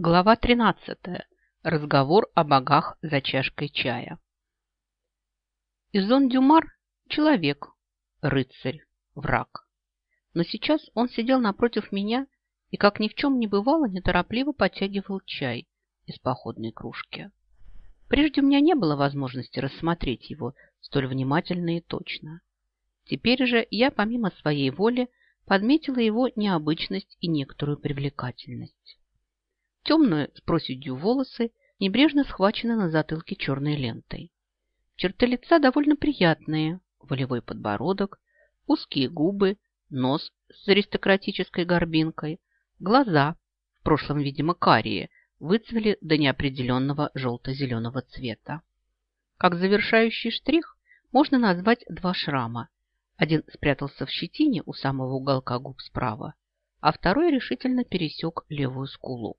Глава 13. Разговор о богах за чашкой чая. Изон Дюмар – человек, рыцарь, враг. Но сейчас он сидел напротив меня и, как ни в чем не бывало, неторопливо подтягивал чай из походной кружки. Прежде у меня не было возможности рассмотреть его столь внимательно и точно. Теперь же я, помимо своей воли, подметила его необычность и некоторую привлекательность. Темные с проседью волосы небрежно схвачены на затылке черной лентой. Черты лица довольно приятные. Волевой подбородок, узкие губы, нос с аристократической горбинкой, глаза, в прошлом, видимо, карие, выцвели до неопределенного желто-зеленого цвета. Как завершающий штрих можно назвать два шрама. Один спрятался в щетине у самого уголка губ справа, а второй решительно пересек левую скулу.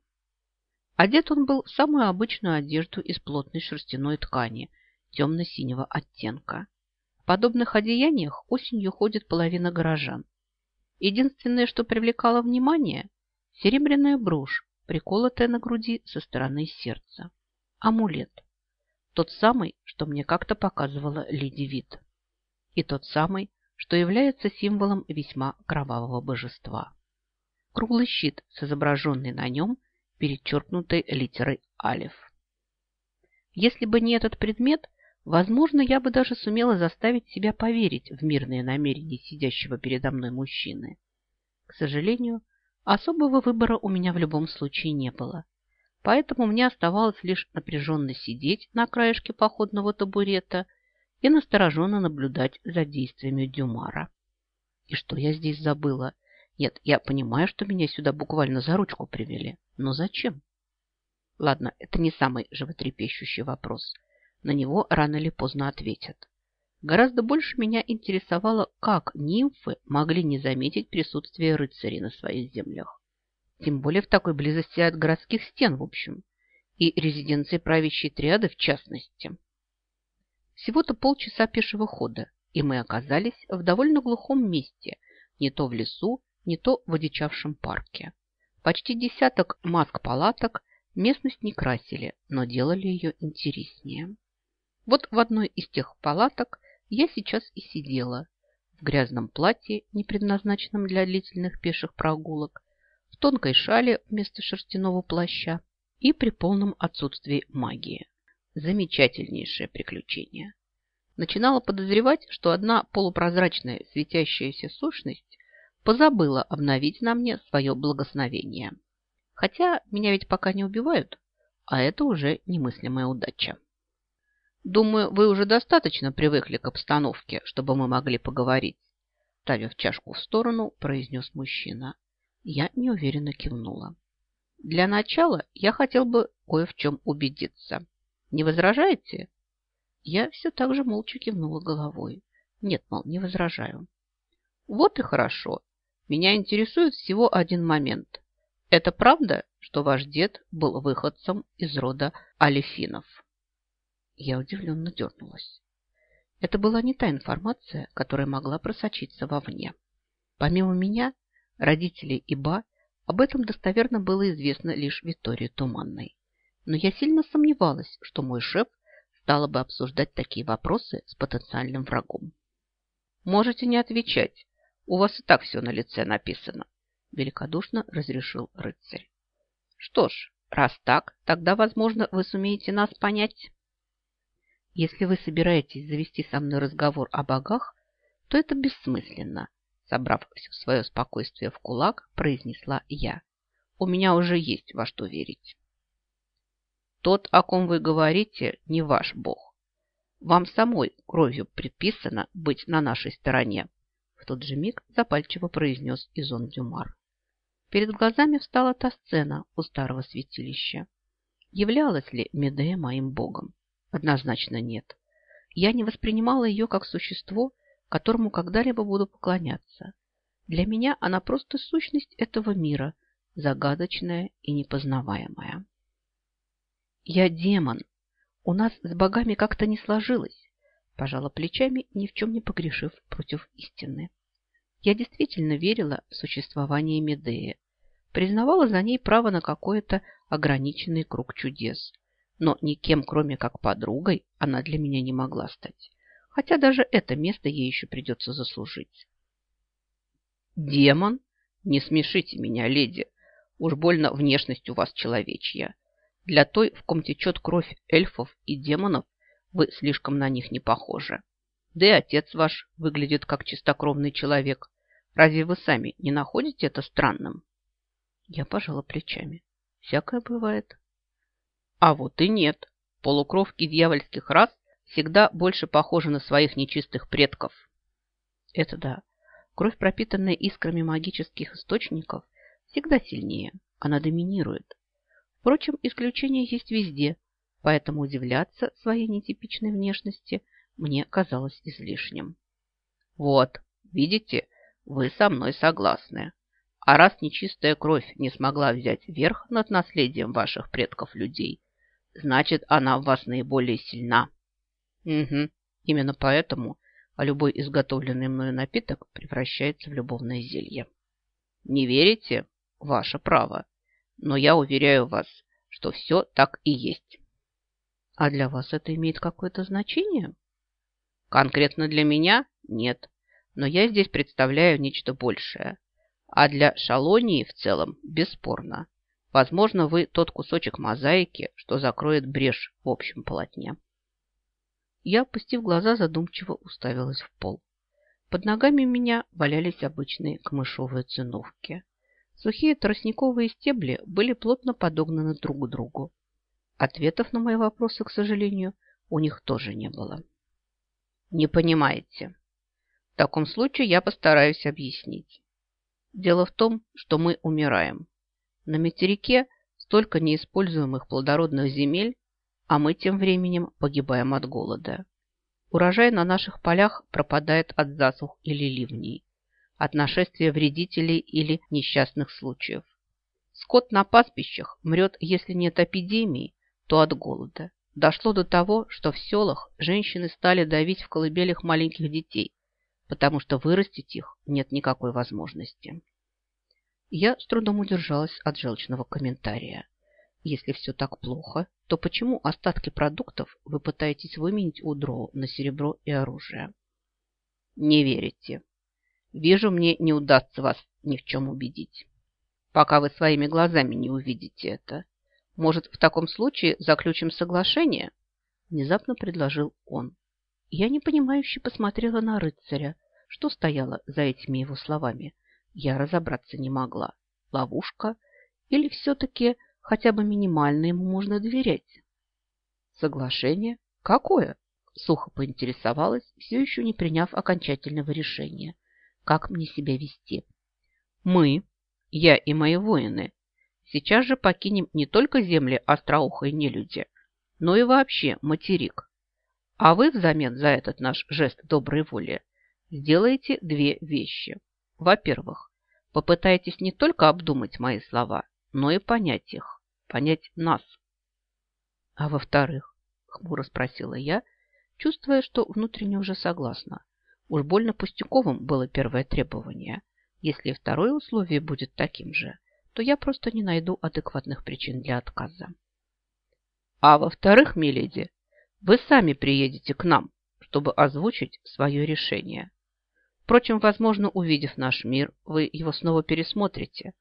Одет он был в самую обычную одежду из плотной шерстяной ткани темно-синего оттенка. В подобных одеяниях осенью ходит половина горожан. Единственное, что привлекало внимание – серебряная брошь, приколотая на груди со стороны сердца. Амулет. Тот самый, что мне как-то показывала Лиди Вит. И тот самый, что является символом весьма кровавого божества. Круглый щит с изображенной на нем – перечеркнутой литерой «Алиф». Если бы не этот предмет, возможно, я бы даже сумела заставить себя поверить в мирные намерения сидящего передо мной мужчины. К сожалению, особого выбора у меня в любом случае не было. Поэтому мне оставалось лишь напряженно сидеть на краешке походного табурета и настороженно наблюдать за действиями Дюмара. И что я здесь забыла? Нет, я понимаю, что меня сюда буквально за ручку привели. Но зачем? Ладно, это не самый животрепещущий вопрос. На него рано или поздно ответят. Гораздо больше меня интересовало, как нимфы могли не заметить присутствие рыцарей на своих землях. Тем более в такой близости от городских стен, в общем, и резиденции правящей триады в частности. Всего-то полчаса пешего хода, и мы оказались в довольно глухом месте, не то в лесу, не то в одичавшем парке. Почти десяток маск-палаток местность не красили, но делали ее интереснее. Вот в одной из тех палаток я сейчас и сидела, в грязном платье, не предназначенном для длительных пеших прогулок, в тонкой шале вместо шерстяного плаща и при полном отсутствии магии. Замечательнейшее приключение. Начинала подозревать, что одна полупрозрачная светящаяся сущность позабыла обновить на мне свое благословение. Хотя меня ведь пока не убивают, а это уже немыслимая удача. Думаю, вы уже достаточно привыкли к обстановке, чтобы мы могли поговорить. Ставив чашку в сторону, произнес мужчина. Я неуверенно кивнула. Для начала я хотел бы кое в чем убедиться. Не возражаете? Я все так же молча кивнула головой. Нет, мол, не возражаю. Вот и хорошо. Меня интересует всего один момент. Это правда, что ваш дед был выходцем из рода Алифинов? Я удивленно дернулась. Это была не та информация, которая могла просочиться вовне. Помимо меня, родителей и Ба, об этом достоверно было известно лишь Виктории Туманной. Но я сильно сомневалась, что мой шеф стала бы обсуждать такие вопросы с потенциальным врагом. Можете не отвечать, у вас и так все на лице написано, великодушно разрешил рыцарь. Что ж, раз так, тогда, возможно, вы сумеете нас понять. Если вы собираетесь завести со мной разговор о богах, то это бессмысленно, собрав все свое спокойствие в кулак, произнесла я. У меня уже есть во что верить. Тот, о ком вы говорите, не ваш бог. Вам самой кровью предписано быть на нашей стороне, тот же миг запальчиво произнес Изон Дюмар. Перед глазами встала та сцена у старого святилища. Являлась ли Медея моим богом? Однозначно нет. Я не воспринимала ее как существо, которому когда-либо буду поклоняться. Для меня она просто сущность этого мира, загадочная и непознаваемая. Я демон. У нас с богами как-то не сложилось пожала плечами, ни в чем не погрешив против истины. Я действительно верила в существование Медеи. признавала за ней право на какой-то ограниченный круг чудес. Но никем, кроме как подругой, она для меня не могла стать. Хотя даже это место ей еще придется заслужить. «Демон? Не смешите меня, леди. Уж больно внешность у вас человечья. Для той, в ком течет кровь эльфов и демонов, вы слишком на них не похожи. Да и отец ваш выглядит как чистокровный человек. Разве вы сами не находите это странным?» Я пожала плечами. Всякое бывает. А вот и нет. Полукровки дьявольских рас всегда больше похожи на своих нечистых предков. Это да. Кровь, пропитанная искрами магических источников, всегда сильнее. Она доминирует. Впрочем, исключения есть везде, поэтому удивляться своей нетипичной внешности мне казалось излишним. Вот, видите, вы со мной согласны. А раз нечистая кровь не смогла взять верх над наследием ваших предков-людей, значит, она в вас наиболее сильна. Угу, именно поэтому любой изготовленный мною напиток превращается в любовное зелье. Не верите? Ваше право. Но я уверяю вас, что все так и есть. А для вас это имеет какое-то значение? Конкретно для меня нет. Но я здесь представляю нечто большее. А для Шалонии в целом бесспорно. Возможно, вы тот кусочек мозаики, что закроет брешь в общем полотне. Я, опустив глаза, задумчиво уставилась в пол. Под ногами меня валялись обычные камышовые циновки. Сухие тростниковые стебли были плотно подогнаны друг к другу. Ответов на мои вопросы, к сожалению, у них тоже не было. Не понимаете. В таком случае я постараюсь объяснить. Дело в том, что мы умираем. На материке столько неиспользуемых плодородных земель, а мы тем временем погибаем от голода. Урожай на наших полях пропадает от засух или ливней, от нашествия вредителей или несчастных случаев. Скот на пастбищах мрет, если нет эпидемии, то от голода. Дошло до того, что в селах женщины стали давить в колыбелях маленьких детей, потому что вырастить их нет никакой возможности. Я с трудом удержалась от желчного комментария. Если все так плохо, то почему остатки продуктов вы пытаетесь выменить у дроу на серебро и оружие? Не верите. Вижу, мне не удастся вас ни в чем убедить. Пока вы своими глазами не увидите это. Может, в таком случае заключим соглашение? Внезапно предложил он. Я непонимающе посмотрела на рыцаря. Что стояло за этими его словами? Я разобраться не могла. Ловушка? Или все-таки хотя бы минимально ему можно доверять? Соглашение? Какое? Сухо поинтересовалась, все еще не приняв окончательного решения. Как мне себя вести? Мы, я и мои воины, сейчас же покинем не только земли остроухой нелюди, но и вообще материк. А вы взамен за этот наш жест доброй воли сделаете две вещи. Во-первых, попытайтесь не только обдумать мои слова, но и понять их, понять нас. А во-вторых, хмуро спросила я, чувствуя, что внутренне уже согласна. Уж больно пустяковым было первое требование. Если второе условие будет таким же, то я просто не найду адекватных причин для отказа. А во-вторых, миледи, вы сами приедете к нам, чтобы озвучить свое решение. Впрочем, возможно, увидев наш мир, вы его снова пересмотрите.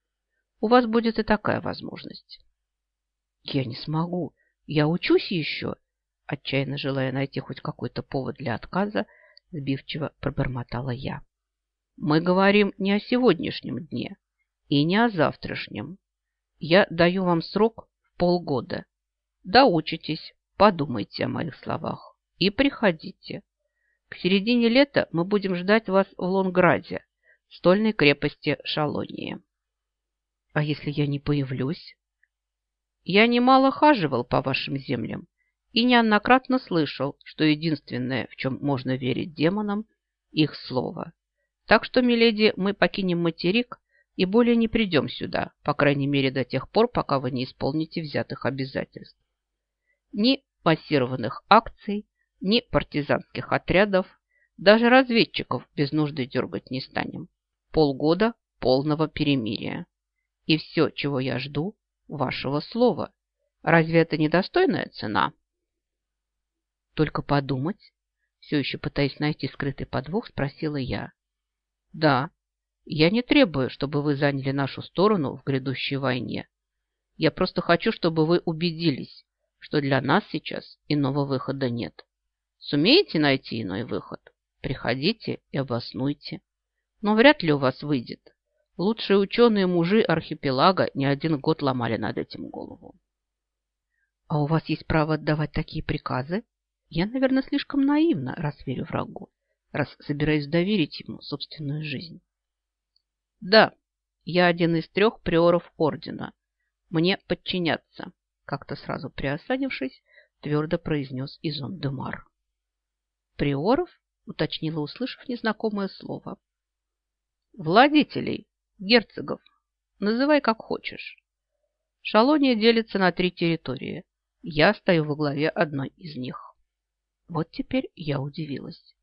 У вас будет и такая возможность. Я не смогу. Я учусь еще. Отчаянно желая найти хоть какой-то повод для отказа, сбивчиво пробормотала я. Мы говорим не о сегодняшнем дне и не о завтрашнем. Я даю вам срок в полгода. Доучитесь, Подумайте о моих словах и приходите. К середине лета мы будем ждать вас в Лонграде, стольной крепости Шалонии. А если я не появлюсь? Я немало хаживал по вашим землям и неоднократно слышал, что единственное, в чем можно верить демонам, их слово. Так что, миледи, мы покинем материк и более не придем сюда, по крайней мере до тех пор, пока вы не исполните взятых обязательств. Ни массированных акций, ни партизанских отрядов, даже разведчиков без нужды дергать не станем. Полгода полного перемирия. И все, чего я жду, вашего слова. Разве это недостойная цена? Только подумать, все еще пытаясь найти скрытый подвох, спросила я. Да, я не требую, чтобы вы заняли нашу сторону в грядущей войне. Я просто хочу, чтобы вы убедились, что для нас сейчас иного выхода нет. Сумеете найти иной выход? Приходите и обоснуйте. Но вряд ли у вас выйдет. Лучшие ученые-мужи архипелага не один год ломали над этим голову. А у вас есть право отдавать такие приказы? Я, наверное, слишком наивна, раз верю врагу, раз собираюсь доверить ему собственную жизнь. Да, я один из трех приоров ордена. Мне подчиняться, как-то сразу приосадившись, твердо произнес Изон Демар. Приоров? уточнила, услышав незнакомое слово. Владителей, герцогов, называй как хочешь. Шалония делится на три территории. Я стою во главе одной из них. Вот теперь я удивилась.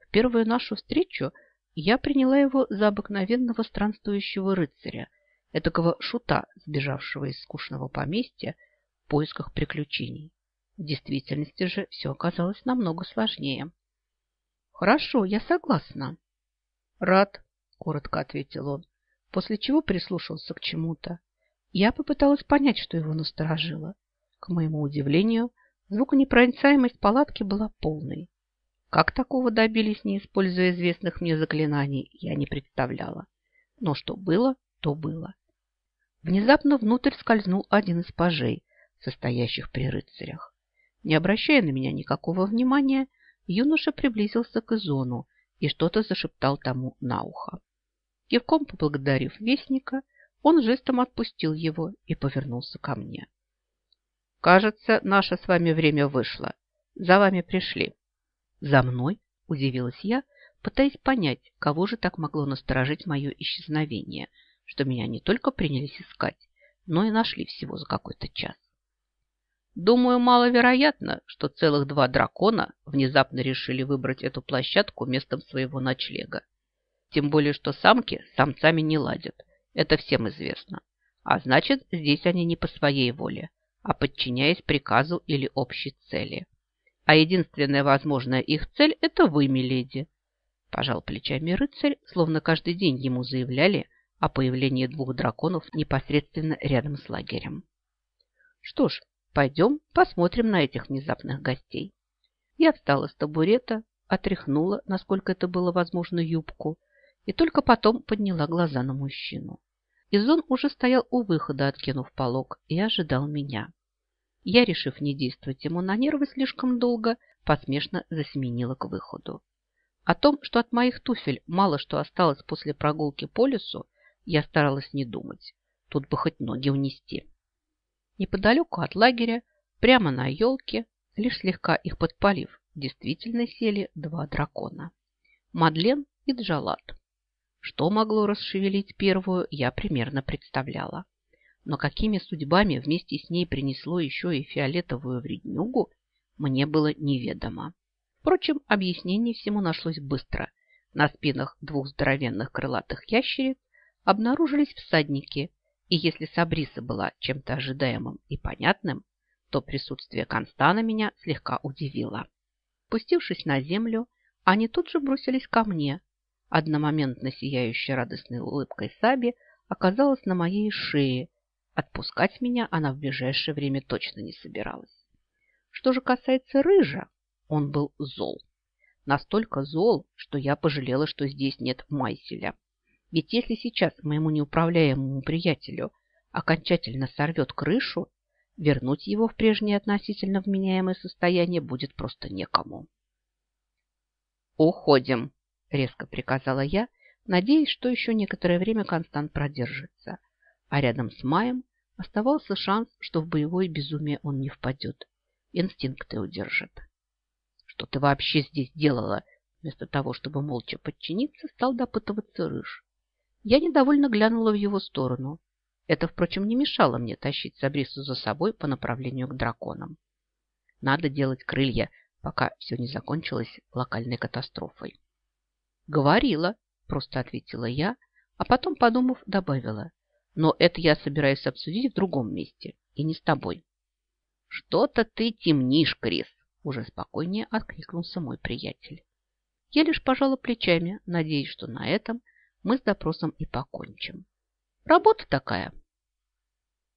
В первую нашу встречу я приняла его за обыкновенного странствующего рыцаря, этакого шута, сбежавшего из скучного поместья в поисках приключений. В действительности же все оказалось намного сложнее. «Хорошо, я согласна». «Рад», — коротко ответил он, после чего прислушался к чему-то. Я попыталась понять, что его насторожило. К моему удивлению, звуконепроницаемость палатки была полной. Как такого добились, не используя известных мне заклинаний, я не представляла. Но что было, то было. Внезапно внутрь скользнул один из пажей, состоящих при рыцарях. Не обращая на меня никакого внимания, юноша приблизился к Изону и что-то зашептал тому на ухо. Кивком поблагодарив вестника, он жестом отпустил его и повернулся ко мне. «Кажется, наше с вами время вышло. За вами пришли». «За мной?» – удивилась я, пытаясь понять, кого же так могло насторожить мое исчезновение, что меня не только принялись искать, но и нашли всего за какой-то час. Думаю, маловероятно, что целых два дракона внезапно решили выбрать эту площадку местом своего ночлега. Тем более, что самки с самцами не ладят. Это всем известно. А значит, здесь они не по своей воле, а подчиняясь приказу или общей цели. А единственная возможная их цель – это вы, миледи. Пожал плечами рыцарь, словно каждый день ему заявляли о появлении двух драконов непосредственно рядом с лагерем. Что ж, пойдем посмотрим на этих внезапных гостей. Я встала с табурета, отряхнула, насколько это было возможно, юбку, и только потом подняла глаза на мужчину. Изон уже стоял у выхода, откинув полог, и ожидал меня. Я, решив не действовать ему на нервы слишком долго, посмешно засеменила к выходу. О том, что от моих туфель мало что осталось после прогулки по лесу, я старалась не думать. Тут бы хоть ноги унести. Неподалеку от лагеря, прямо на елке, лишь слегка их подпалив, действительно сели два дракона. Мадлен и Джалат. Что могло расшевелить первую, я примерно представляла но какими судьбами вместе с ней принесло еще и фиолетовую вреднюгу, мне было неведомо. Впрочем, объяснение всему нашлось быстро. На спинах двух здоровенных крылатых ящериц обнаружились всадники, и если Сабриса была чем-то ожидаемым и понятным, то присутствие Констана меня слегка удивило. Спустившись на землю, они тут же бросились ко мне. Одномоментно сияющая радостной улыбкой Саби оказалась на моей шее Отпускать меня она в ближайшее время точно не собиралась. Что же касается Рыжа, он был зол. Настолько зол, что я пожалела, что здесь нет Майселя. Ведь если сейчас моему неуправляемому приятелю окончательно сорвет крышу, вернуть его в прежнее относительно вменяемое состояние будет просто некому. «Уходим!» – резко приказала я, надеясь, что еще некоторое время Констант продержится – а рядом с Маем оставался шанс, что в боевое безумие он не впадет. Инстинкты удержат. Что ты вообще здесь делала? Вместо того, чтобы молча подчиниться, стал допытываться Рыж. Я недовольно глянула в его сторону. Это, впрочем, не мешало мне тащить Сабрису за собой по направлению к драконам. Надо делать крылья, пока все не закончилось локальной катастрофой. «Говорила», – просто ответила я, а потом, подумав, добавила – Но это я собираюсь обсудить в другом месте и не с тобой. Что-то ты темнишь, Крис, уже спокойнее откликнулся мой приятель. Я лишь пожала плечами, надеясь, что на этом мы с допросом и покончим. Работа такая.